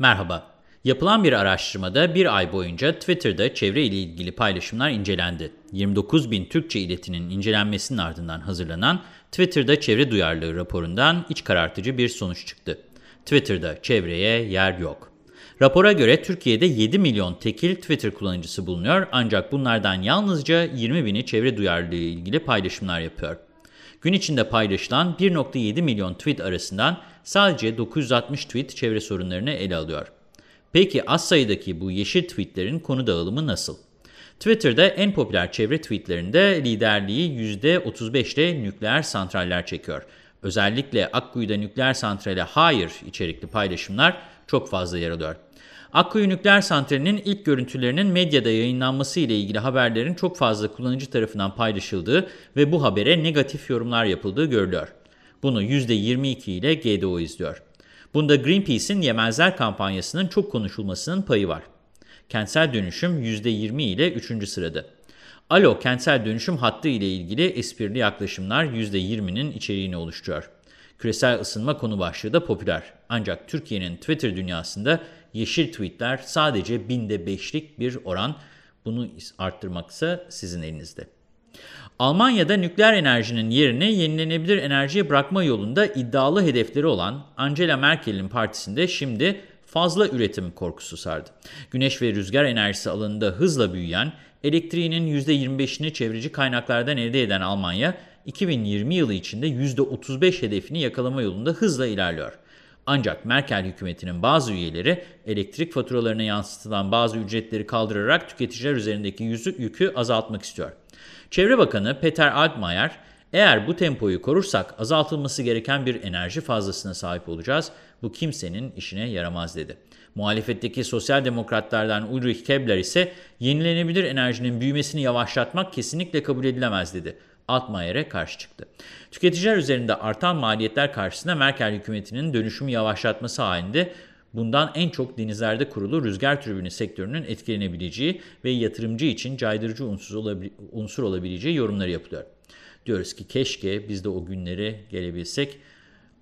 Merhaba. Yapılan bir araştırmada bir ay boyunca Twitter'da çevre ile ilgili paylaşımlar incelendi. 29 bin Türkçe iletinin incelenmesinin ardından hazırlanan Twitter'da çevre duyarlılığı raporundan iç karartıcı bir sonuç çıktı. Twitter'da çevreye yer yok. Rapora göre Türkiye'de 7 milyon tekil Twitter kullanıcısı bulunuyor ancak bunlardan yalnızca 20 bini çevre duyarlılığı ile ilgili paylaşımlar yapıyor. Gün içinde paylaşılan 1.7 milyon tweet arasından sadece 960 tweet çevre sorunlarını ele alıyor. Peki az sayıdaki bu yeşil tweetlerin konu dağılımı nasıl? Twitter'da en popüler çevre tweetlerinde liderliği %35'te nükleer santraller çekiyor. Özellikle Akkuyu'da nükleer santrale hayır içerikli paylaşımlar çok fazla yer alıyor. Akkuyu Nükleer Santrali'nin ilk görüntülerinin medyada yayınlanması ile ilgili haberlerin çok fazla kullanıcı tarafından paylaşıldığı ve bu habere negatif yorumlar yapıldığı görülüyor. Bunu %22 ile GDO izliyor. Bunda Greenpeace'in Yemezler kampanyasının çok konuşulmasının payı var. Kentsel dönüşüm %20 ile 3. sırada. Alo kentsel dönüşüm hattı ile ilgili esprili yaklaşımlar %20'nin içeriğini oluşturuyor. Küresel ısınma konu başlığı da popüler. Ancak Türkiye'nin Twitter dünyasında yeşil tweetler sadece binde beşlik bir oran. Bunu arttırmaksa sizin elinizde. Almanya'da nükleer enerjinin yerini yenilenebilir enerjiye bırakma yolunda iddialı hedefleri olan Angela Merkel'in partisinde şimdi fazla üretim korkusu sardı. Güneş ve rüzgar enerjisi alanında hızla büyüyen, elektriğinin %25'ini çevreci kaynaklardan elde eden Almanya, 2020 yılı içinde %35 hedefini yakalama yolunda hızla ilerliyor. Ancak Merkel hükümetinin bazı üyeleri elektrik faturalarına yansıtılan bazı ücretleri kaldırarak tüketiciler üzerindeki yüzü, yükü azaltmak istiyor. Çevre Bakanı Peter Altmaier, eğer bu tempoyu korursak azaltılması gereken bir enerji fazlasına sahip olacağız. Bu kimsenin işine yaramaz dedi. Muhalefetteki sosyal demokratlardan Ulrich Kebler ise yenilenebilir enerjinin büyümesini yavaşlatmak kesinlikle kabul edilemez dedi. Altmaier'e karşı çıktı. Tüketiciler üzerinde artan maliyetler karşısında Merkel hükümetinin dönüşümü yavaşlatması halinde bundan en çok denizlerde kurulu rüzgar türbini sektörünün etkilenebileceği ve yatırımcı için caydırıcı unsur, olabi unsur olabileceği yorumları yapılıyor. Diyoruz ki keşke biz de o günleri gelebilsek,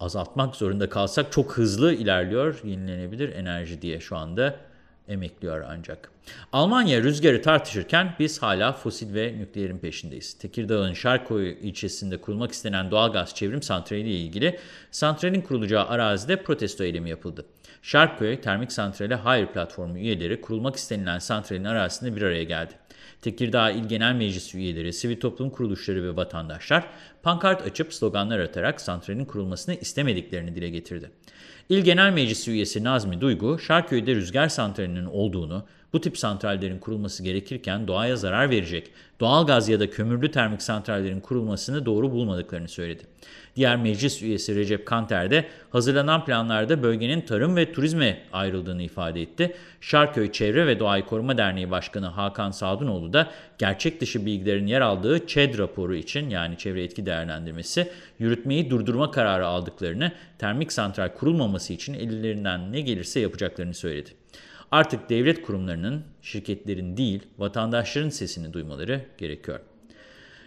azaltmak zorunda kalsak çok hızlı ilerliyor yenilenebilir enerji diye şu anda emekliyor ancak. Almanya rüzgarı tartışırken biz hala fosil ve nükleerin peşindeyiz. Tekirdağ'ın Şarköy ilçesinde kurulmak istenen doğalgaz çevrim santrali ile ilgili santralin kurulacağı arazide protesto eylemi yapıldı. Şarköy Termik Santrali Hayır Platformu üyeleri kurulmak istenilen santralin arazisinde bir araya geldi. Tekirdağ İl Genel Meclisi üyeleri, sivil toplum kuruluşları ve vatandaşlar pankart açıp sloganlar atarak santralin kurulmasını istemediklerini dile getirdi. İl Genel Meclisi üyesi Nazmi Duygu, Şarköy'de rüzgar santralinin olduğunu, bu tip santrallerin kurulması gerekirken doğaya zarar verecek, doğal gaz ya da kömürlü termik santrallerin kurulmasını doğru bulmadıklarını söyledi. Diğer meclis üyesi Recep Kanter de hazırlanan planlarda bölgenin tarım ve turizme ayrıldığını ifade etti. Şarköy Çevre ve Doğayı Koruma Derneği Başkanı Hakan Sadunoğlu da gerçek dışı bilgilerin yer aldığı ÇED raporu için yani çevre etki değerlendirmesi yürütmeyi durdurma kararı aldıklarını, termik santral kurulmaması için ellerinden ne gelirse yapacaklarını söyledi. Artık devlet kurumlarının, şirketlerin değil, vatandaşların sesini duymaları gerekiyor.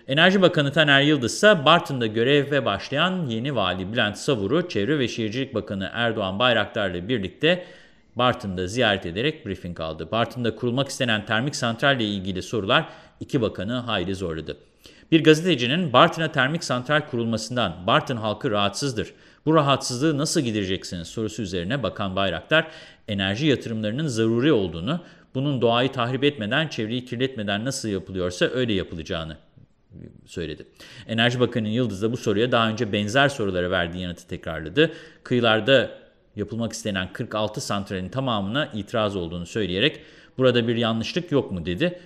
Enerji Bakanı Taner Yıldız ise Bartın'da göreve başlayan yeni vali Bülent Savur'u Çevre ve Şehircilik Bakanı Erdoğan Bayraktar ile birlikte Bartın'da ziyaret ederek briefing aldı. Bartın'da kurulmak istenen termik santral ile ilgili sorular iki bakanı hayli zorladı. Bir gazetecinin Bartın'a termik santral kurulmasından Bartın halkı rahatsızdır. Bu rahatsızlığı nasıl gidereceksiniz sorusu üzerine Bakan Bayraktar enerji yatırımlarının zaruri olduğunu, bunun doğayı tahrip etmeden, çevreyi kirletmeden nasıl yapılıyorsa öyle yapılacağını söyledi. Enerji Bakanı Yıldız da bu soruya daha önce benzer sorulara verdiği yanıtı tekrarladı. Kıyılarda yapılmak istenen 46 santralin tamamına itiraz olduğunu söyleyerek burada bir yanlışlık yok mu dedi.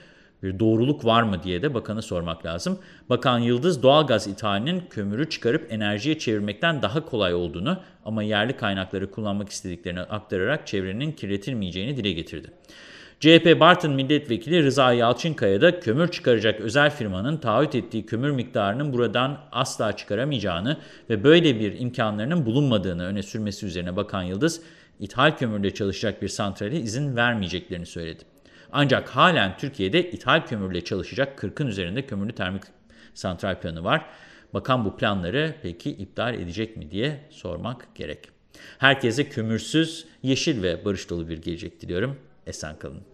Bir doğruluk var mı diye de bakanı sormak lazım. Bakan Yıldız doğalgaz ithalinin kömürü çıkarıp enerjiye çevirmekten daha kolay olduğunu ama yerli kaynakları kullanmak istediklerini aktararak çevrenin kirletilmeyeceğini dile getirdi. CHP Bartın Milletvekili Rıza Yalçınkaya da kömür çıkaracak özel firmanın taahhüt ettiği kömür miktarının buradan asla çıkaramayacağını ve böyle bir imkanlarının bulunmadığını öne sürmesi üzerine Bakan Yıldız, ithal kömürle çalışacak bir santrale izin vermeyeceklerini söyledi. Ancak halen Türkiye'de ithal kömürle çalışacak 40'ın üzerinde kömürlü termik santral planı var. Bakan bu planları peki iptal edecek mi diye sormak gerek. Herkese kömürsüz, yeşil ve barış dolu bir gelecek diliyorum. Esen kalın.